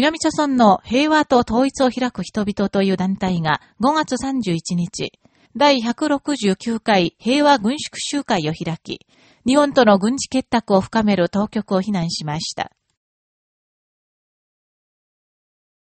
南朝村の平和と統一を開く人々という団体が5月31日、第169回平和軍縮集会を開き、日本との軍事結託を深める当局を非難しました。